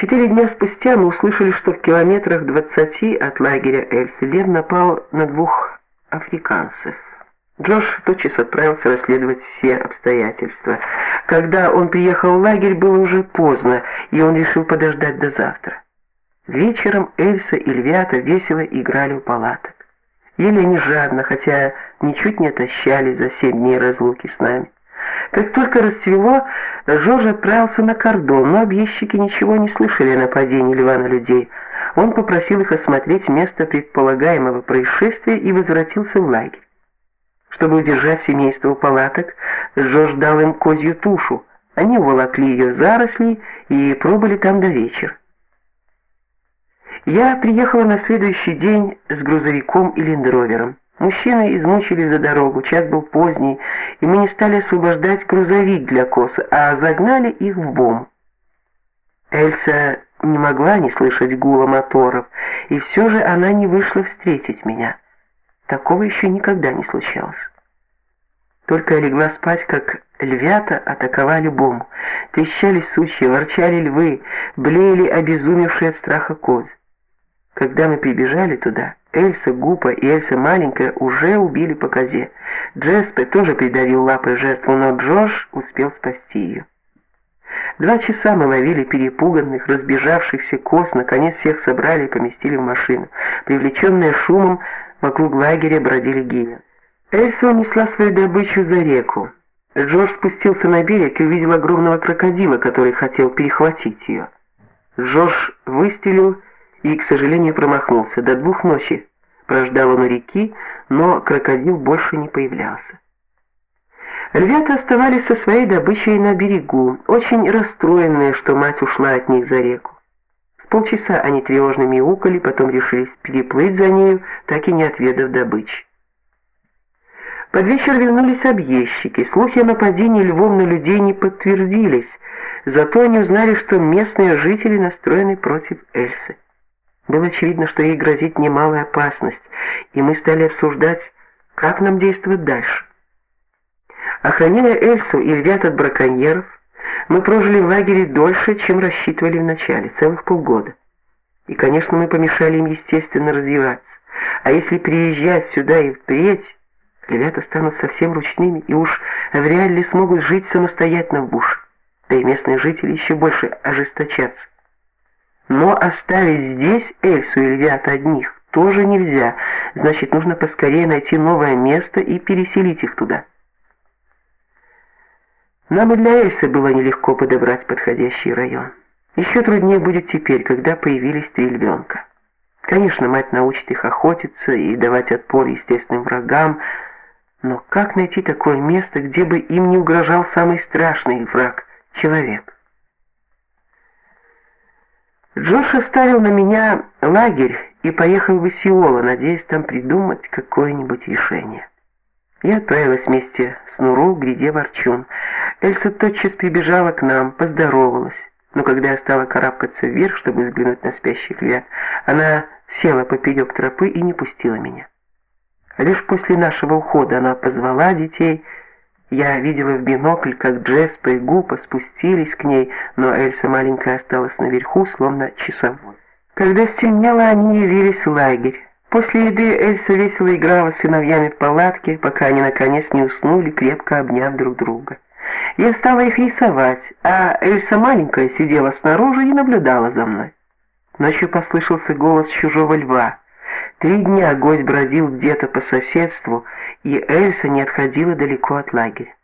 Четыре дня спустя мы услышали, что в километрах двадцати от лагеря Эльсы Лен напал на двух африканцев. Джош тотчас отправился расследовать все обстоятельства. Когда он приехал в лагерь, было уже поздно, и он решил подождать до завтра. Вечером Эльса и Львята весело играли у палаток. Ели они жадно, хотя ничуть не отощали за семь дней разлуки с нами. Как только расцвело, Жорж отправился на кордон, но объездчики ничего не слышали о нападении льва на людей. Он попросил их осмотреть место предполагаемого происшествия и возвратился в лагерь. Чтобы удержать семейство палаток, Жорж дал им козью тушу. Они уволокли ее заросли и пробыли там до вечера. Я приехала на следующий день с грузовиком и лендровером. Мужчины измучились за дорогу, час был поздний, и мы не стали освобождать грузовик для коз, а загнали их в бом. Эльса не могла не слышать гула моторов, и все же она не вышла встретить меня. Такого еще никогда не случалось. Только я легла спать, как львята атаковали бом. Трещали сучья, ворчали львы, блеяли обезумевшие от страха козы. Когда мы прибежали туда, Эльса Гупа и Эльса маленькая уже убили по козе. Джеспе тоже придавил лапой жертву, но Джош успел спасти ее. Два часа мы ловили перепуганных, разбежавшихся коз, наконец всех собрали и поместили в машину. Привлеченные шумом, вокруг лагеря бродили гиены. Эльса унесла свою добычу за реку. Джош спустился на берег и увидел огромного крокодила, который хотел перехватить ее. Джош выстрелил и, к сожалению, промахнулся. До двух ночи прождал он реки, но крокодил больше не появлялся. Львята оставались со своей добычей на берегу, очень расстроенные, что мать ушла от них за реку. Полчаса они тревожно мяукали, потом решились переплыть за нею, так и не отведав добычи. Под вечер вернулись объездчики. Слухи о нападении львов на людей не подтвердились, зато они узнали, что местные жители настроены против Эльсы. Было очевидно, что ей грозит немалая опасность, и мы стали обсуждать, как нам действовать дальше. Охраняя Эльсу и ребят от браконьеров, мы прожили в лагере дольше, чем рассчитывали вначале, целых полгода. И, конечно, мы помешали им естественно развиваться. А если приезжать сюда и впредь, ребята станут совсем ручными и уж вряд ли смогут жить самостоятельно в буше. Да и местные жители еще больше ожесточатся. Но оставить здесь Эльсу и Львят одних тоже нельзя. Значит, нужно поскорее найти новое место и переселить их туда. Нам и для Эльсы было нелегко подобрать подходящий район. Еще труднее будет теперь, когда появились три львенка. Конечно, мать научит их охотиться и давать отпор естественным врагам, но как найти такое место, где бы им не угрожал самый страшный враг человек? Джош оставил на меня лагерь и поехал в Исиола, надеясь там придумать какое-нибудь решение. Я отправилась вместе с Нуру к гряде Ворчун. Эльса тотчас прибежала к нам, поздоровалась. Но когда я стала карабкаться вверх, чтобы взглянуть на спящих львят, она села поперек тропы и не пустила меня. Лишь после нашего ухода она позвала детей я видела в бинокль, как Джеспа и Гупа спустились к ней, но Эльса маленькая осталась наверху, словно часовой. Когда стемнело, они явились в лагерь. После еды Эльса весело играла с сыновьями в палатке, пока они наконец не уснули, крепко обняв друг друга. Я стала их рисовать, а Эльса маленькая сидела снаружи и наблюдала за мной. Ночью послышался голос чужого льва. Три дня гость бродил где-то по соседству, и Эльса не отходила далеко от лагеря.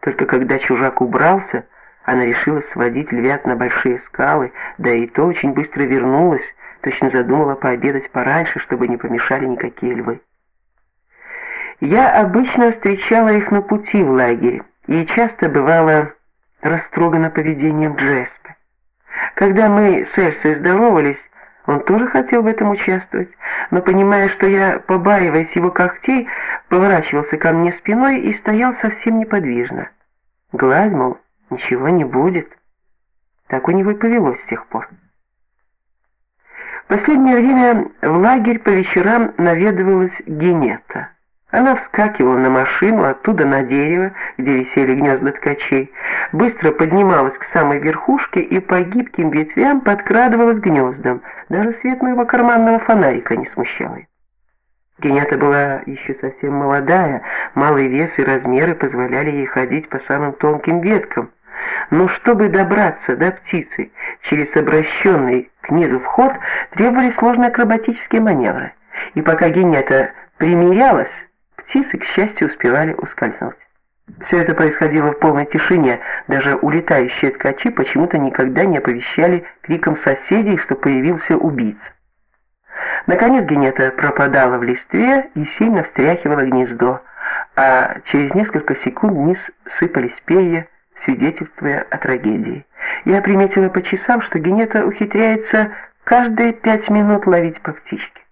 Только когда чужак убрался, она решила сводить львят на большие скалы, да и то очень быстро вернулась, точно задумала пообедать пораньше, чтобы не помешали никакие львы. Я обычно встречала их на пути в лагере и часто бывала растрогана поведением Джеспа. Когда мы с Эльсой здоровались, он тоже хотел в этом участвовать, но понимая, что я, побаиваясь его когтей, поворачивался ко мне спиной и стоял совсем неподвижно. Гладь, мол, ничего не будет. Так у него и повелось с тех пор. В последнее время в лагерь по вечерам наведывалась Генета. Она вскакивала на машину, оттуда на дерево, где висели гнезда ткачей, быстро поднималась к самой верхушке и по гибким ветвям подкрадывалась к гнездам. Даже свет моего карманного фонарика не смущал ее. Генята была еще совсем молодая, малый вес и размеры позволяли ей ходить по самым тонким веткам. Но чтобы добраться до птицы через обращенный к низу вход, требовались сложные акробатические маневры. И пока Генята примирялась, птицы, к счастью, успевали ускользнуть. Все это происходило в полной тишине, даже улетающие ткачи почему-то никогда не оповещали криком соседей, что появился убийца. Наконец Генета пропадала в листве и сильно встряхивала гнездо, а через несколько секунд вниз сыпались перья, свидетельствуя о трагедии. Я приметила по часам, что Генета ухитряется каждые пять минут ловить по птичке.